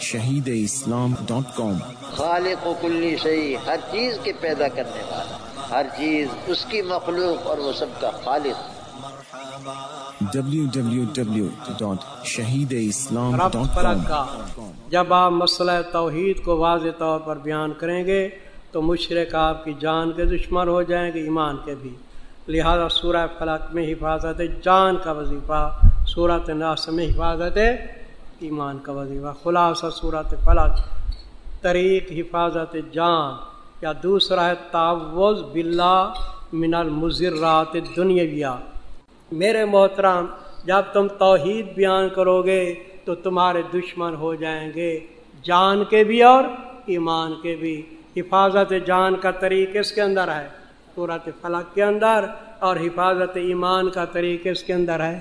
Shaheed Islam dot کام۔ خالق و کلی شہی ہر چیز کے پیدا کرنے والا ہر چیز اس کی مخلوق اور وہ سب کا خالق۔ www.shahideislam.com جب آپ مسئلہ توحید کو واضح طور پر بیان کریں گے تو مشرق آپ کی جان کے دشمن ہو جائیں گے ایمان کے بھی۔ لہذا سورہ فلق میں حفاظت جان کا وظیفہ صورت ناس میں حفاظت ایمان کا وظیفہ، خلاصہ صورت فلق طریق، حفاظت جان، یا دوسرا ہے تعوض باللہ من المضرات دنیاویہ میرے محترم، جب تم توحید بیان کرو گے تو تمہارے دشمن ہو جائیں گے، جان کے بھی اور ایمان کے بھی۔ حفاظت جان کا طریق اس کے اندر ہے صورت فلق کے اندر، اور حفاظت ایمان کا طریق اس کے اندر ہے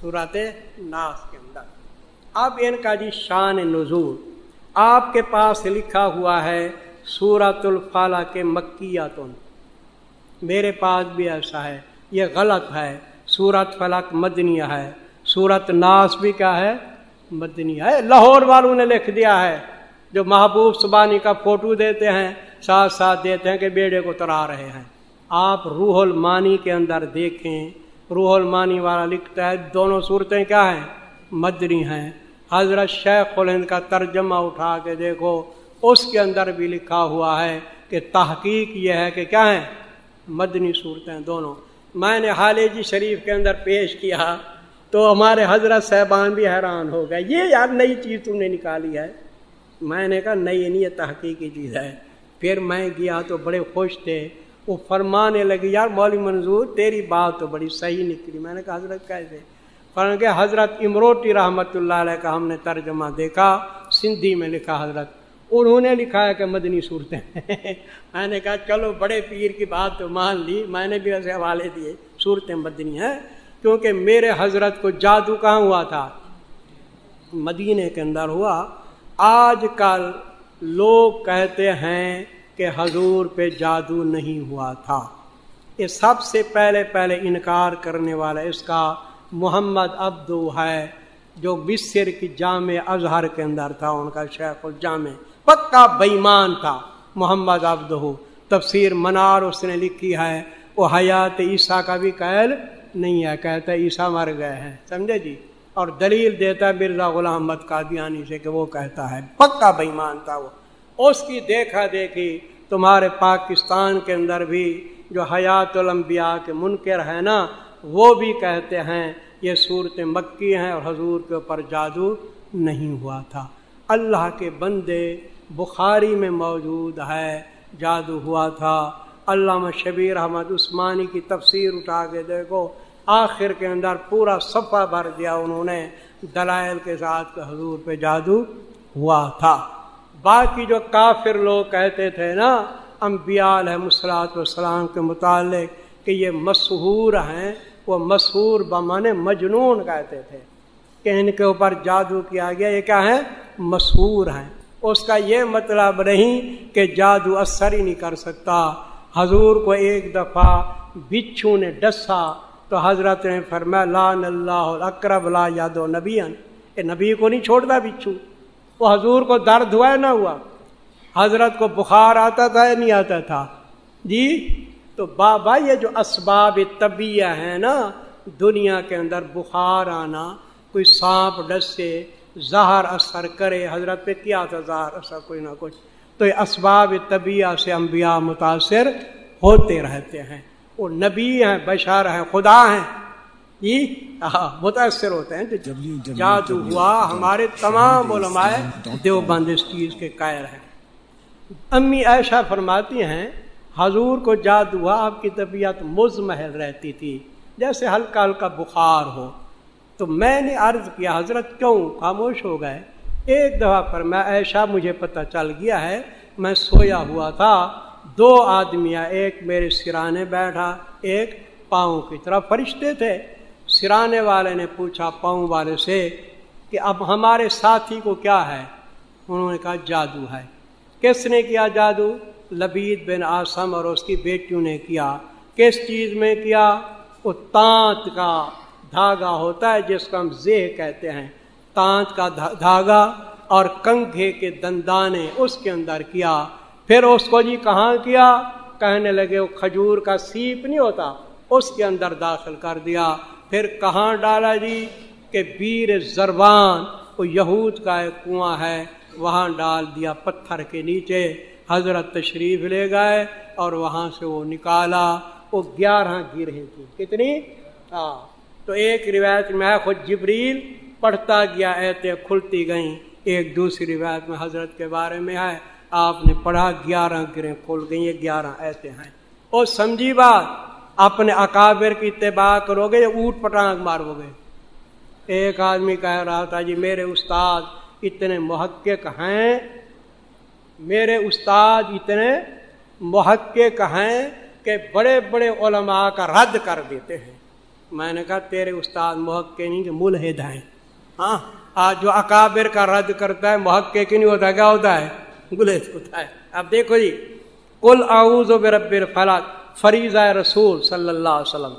صورت ناس کے اب ان کا جی شان نزول آپ کے پاس لکھا ہوا ہے سورت الفالہ کے مکیاتن۔ میرے پاس بھی ایسا ہے، یہ غلط ہے۔ سورت فلک مدنیہ ہے۔ سورت ناس بھی کیا ہے؟ مدنی ہے۔ لاہور والوں نے لکھ دیا ہے۔ جو محبوب سبانی کا فوٹو دیتے ہیں، ساتھ ساتھ دیتے ہیں کہ بیڑے کو ترا رہے ہیں۔ آپ روح المانی کے اندر دیکھیں۔ روح المانی والا لکھتا ہے، دونوں صورتیں کیا ہیں؟ مدنی ہیں۔ حضرت شیخ الہند کا ترجمہ اٹھا کے دیکھو، اس کے اندر بھی لکھا ہوا ہے کہ تحقیق یہ ہے کہ کیا ہے مدنی صورتیں دونوں۔ میں نے حال جی شریف کے اندر پیش کیا تو ہمارے حضرت صاحبان بھی حیران ہو گئے، یہ یار نئی چیز تم نے نکالی ہے۔ میں نے کہا، نئی نہیں، یہ تحقیقی چیز ہے۔ پھر میں گیا تو بڑے خوش تھے۔ وہ فرمانے لگے، یار مولوی منظور، تیری بات تو بڑی صحیح نکلی۔ میں نے کہا، حضرت کیسے؟ فرن کہ حضرت امروٹی رحمۃ اللہ علیہ کا ہم نے ترجمہ دیکھا، سندھی میں لکھا حضرت، انہوں نے لکھا ہے کہ مدنی صورتیں۔ میں نے کہا، چلو بڑے پیر کی بات تو مان لی، میں نے بھی ایسے حوالے دیے، صورتیں مدنی ہیں۔ کیونکہ میرے حضرت کو جادو کہاں ہوا تھا؟ مدینے کے اندر ہوا۔ آج کل لوگ کہتے ہیں کہ حضور پہ جادو نہیں ہوا تھا۔ یہ سب سے پہلے پہلے انکار کرنے والا اس کا محمد ابدو ہے، جو بصر کی جامع اظہر کے اندر تھا، ان کا شیخ الجامع، پکا بےمان تھا، محمد عبد۔ ہو تفسیر منار اس نے لکھی ہے، وہ حیات عیسیٰ کا بھی قید نہیں ہے کہتا عیسیٰ مر گئے ہیں، سمجھے جی؟ اور دلیل دیتا ہے مرزا غلام احمد قادیانی سے کہ وہ کہتا ہے، پکا بےمان تھا وہ۔ اس کی دیکھا دیکھی تمہارے پاکستان کے اندر بھی جو حیات الانبیاء کے منکر ہے نا وہ بھی کہتے ہیں، یہ صورت مکی ہیں اور حضور کے اوپر جادو نہیں ہوا تھا۔ اللہ کے بندے بخاری میں موجود ہے، جادو ہوا تھا۔ علامہ شبیر احمد عثمانی کی تفسیر اٹھا کے دیکھو، آخر کے اندر پورا صفحہ بھر دیا انہوں نے دلائل کے ساتھ کہ حضور پہ جادو ہوا تھا۔ باقی جو کافر لوگ کہتے تھے نا امبیا علیہ مسلاط والسلام کے متعلق کہ یہ مشہور ہیں وہ مشہور بمانے مجنون کہتے تھے کہ ان کے اوپر جادو کیا گیا، یہ کیا ہے؟ مشہور ہیں۔ اس کا یہ مطلب نہیں کہ جادو اثر ہی نہیں کر سکتا۔ حضور کو ایک دفعہ بچھو نے ڈسا تو حضرت نے فرمایا لان اللہ اکرب لا یاد و نبی نبی کو نہیں چھوڑتا بچھو۔ وہ حضور کو درد ہوا نہ ہوا؟ حضرت کو بخار آتا تھا یا نہیں آتا تھا؟ جی؟ تو بابا یہ جو اسباب طبیہ ہیں نا دنیا کے اندر بخار آنا کوئی سانپ ڈسے زہر اثر کرے حضرت پہ کیا تھا زہر اثر کوئی نہ کچھ۔ تو یہ اسباب طبیعہ سے انبیاء متاثر ہوتے رہتے ہیں۔ وہ نبی ہیں بشار ہیں خدا ہیں۔ جی؟ متاثر ہوتے ہیں۔ جادو ہوا ہمارے تمام علماء دیوبند اس چیز کے قائر ہیں۔ امی ایشا فرماتی ہیں حضور کو جادو ہوا، آپ کی طبیعت مزمحل رہتی تھی، جیسے ہلکا ہلکا بخار ہو۔ تو میں نے عرض کیا، حضرت کیوں خاموش ہو گئے؟ ایک دفعہ پر میں ایشا مجھے پتہ چل گیا ہے، میں سویا ہوا تھا۔ دو آدمیاں، ایک میرے سرانے بیٹھا، ایک پاؤں کی طرف فرشتے تھے۔ سرانے والے نے پوچھا پاؤں والے سے کہ اب ہمارے ساتھی کو کیا ہے؟ انہوں نے کہا، جادو ہے۔ کس نے کیا جادو؟ لبید بن آسم اور اس کی بیٹیوں نے کیا۔ کس چیز میں کیا؟ وہ تانت کا دھاگا ہوتا ہے جس کو ہم زہ کہتے ہیں۔ تانت کا دھاگا اور کنگھے کے دندانے اس کے اندر کیا۔ پھر اس کو جی کہاں کیا؟ کہنے لگے وہ کھجور کا سیپ نہیں ہوتا، اس کے اندر داخل کر دیا۔ پھر کہاں ڈالا جی؟ کہ بیر زربان، وہ یہود کا ایک کنواں ہے، وہاں ڈال دیا پتھر کے نیچے۔ حضرت تشریف لے گئے اور وہاں سے وہ نکالا۔ وہ گیارہ گرہیں تھی کتنی؟ ہاں تو ایک روایت میں خود جبریل پڑھتا گیا ایتے کھلتی گئیں۔ ایک دوسری روایت میں حضرت کے بارے میں ہے، آپ نے پڑھا، گیارہ گریں کھل گئی یہ گیارہ ایسے ہیں۔ اور سمجھی بات، اپنے اکابر کی اتباع کرو گے یا اونٹ پٹانگ مارو گے ایک آدمی کہہ رہا تھا جی میرے استاد اتنے محقق ہیں میرے استاد اتنے محقق ہیں کہ بڑے بڑے علماء کا رد کر دیتے ہیں۔ میں نے کہا تیرے استاد محقق نہیں کہ ملحد ہیں۔ ہاں آج جو اکابر کا رد کرتا ہے، محقق نہیں ہوتا، کیا ہوتا ہے؟ ملحد ہوتا ہے۔ اب دیکھو جی کل اعوذ برب الفلق فریض رسول صلی اللہ علیہ وسلم۔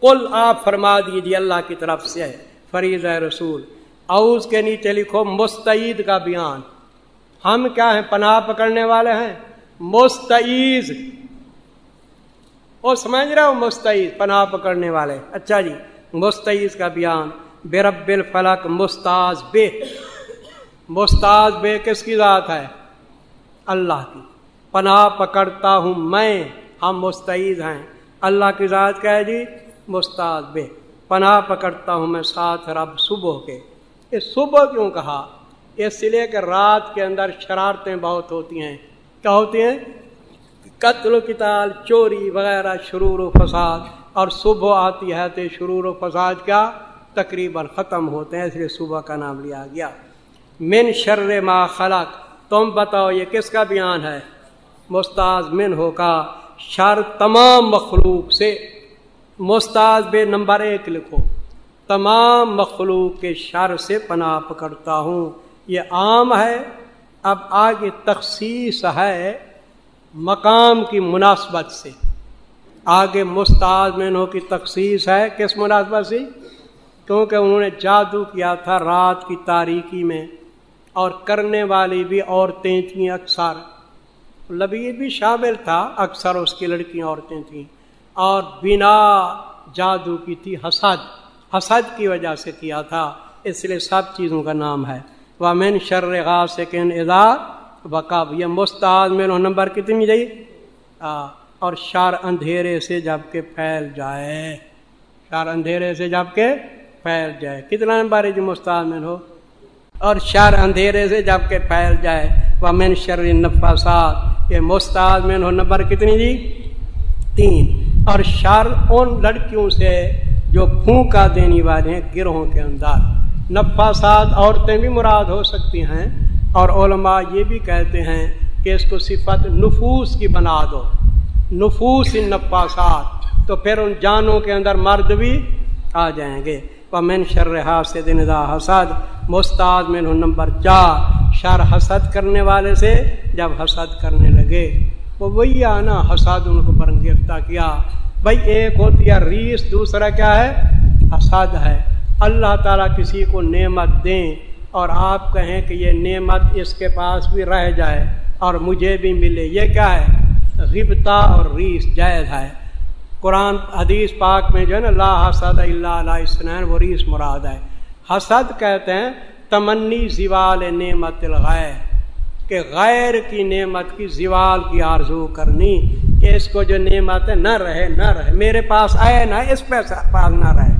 کل آپ فرما دیجیے جی، اللہ کی طرف سے ہے فریض رسول۔ اوز کے نیچے لکھو، مستعید کا بیان۔ ہم کیا ہیں؟ پناہ پکڑنے والے ہیں۔ مستعید وہ سمجھ رہے ہو؟ مستعید پناہ پکڑنے والے۔ اچھا جی مستعید کا بیان۔ بے رب الفلق مستاز بے مستاز بے کس کی ذات ہے؟ اللہ کی۔ پناہ پکڑتا ہوں میں، ہم مستعید ہیں۔ اللہ کی ذات کیا ہے جی؟ مستاز بے پناہ پکڑتا ہوں میں ساتھ رب صبح کے۔ یہ صبح کیوں کہا؟ اس لیے کہ رات کے اندر شرارتیں بہت ہوتی ہیں۔ کیا ہوتی ہیں؟ قتل و کتال چوری وغیرہ، شرور و فساد۔ اور صبح آتی ہے تو شرور و فساد کیا تقریباً ختم ہوتے ہیں، اس لیے صبح کا نام لیا گیا۔ من شر ما خلق، تم بتاؤ یہ کس کا بیان ہے؟ مستاز من ہو کا۔ شر تمام مخلوق سے۔ مستاز بے نمبر ایک لکھو۔ تمام مخلوق کے شر سے پناہ پکڑتا ہوں۔ یہ عام ہے، اب آگے تخصیص ہے مقام کی مناسبت سے۔ آگے مستعد مینوں کی تخصیص ہے، کس مناسبت سے؟ کیونکہ انہوں نے جادو کیا تھا رات کی تاریکی میں اور کرنے والی بھی عورتیں تھیں اکثر۔ لبید بھی شامل تھا، اکثر اس کی لڑکیاں عورتیں تھیں۔ اور بنا جادو کی تھی حسد۔ حسد کی وجہ سے کیا تھا، اس لیے سب چیزوں کا نام ہے۔ وہ مین شر سے کن ادا یہ مستعد میں نمبر کتنی جائی اور شار اندھیرے سے جبکہ پھیل جائے. شار اندھیرے سے جبکہ پھیل جائے. کتنا نمبر ہے جو مستعد میں ہو؟ اور شار اندھیرے سے جبکہ پھیل جائے. وہ مین شر نفاسات یہ مستعد میں ہو نمبر کتنی جی تین. اور شر ان لڑکیوں سے جو پھونکا دینے والے ہیں گروہوں کے اندر. نفاسات عورتیں بھی مراد ہو سکتی ہیں اور علماء یہ بھی کہتے ہیں کہ اس کو صفت نفوس کی بنا دو۔ نفوس ان نفاسات۔ تو پھر ان جانوں کے اندر مرد بھی آ جائیں گے۔ من شر سے دندا حسد۔ مستاد میں نمبر چار۔ شر حسد کرنے والے سے جب حسد کرنے لگے۔ وہ وہی آنا حسد ان کو برنگیفتہ کیا۔ بھائی ایک ہوتی ہے، ریس، دوسرا کیا ہے؟ حسد ہے۔ اللہ تعالیٰ کسی کو نعمت دیں اور آپ کہیں کہ یہ نعمت اس کے پاس بھی رہ جائے اور مجھے بھی ملے، یہ کیا ہے؟ غبتا اور ریس جائز ہے۔ قرآن، حدیث پاک میں جو ہے نا اللہ حسد اللہ علیہ السلام وہ ریس مراد ہے۔ حسد کہتے ہیں، تمنی زوال نعمت الغیر کہ غیر کی نعمت کی زوال کی آرزو کرنی، کہ اس کو جو نعمت ہے، نہ رہے نہ رہے۔ میرے پاس آئے نہ، اس پہ پاس نہ رہے۔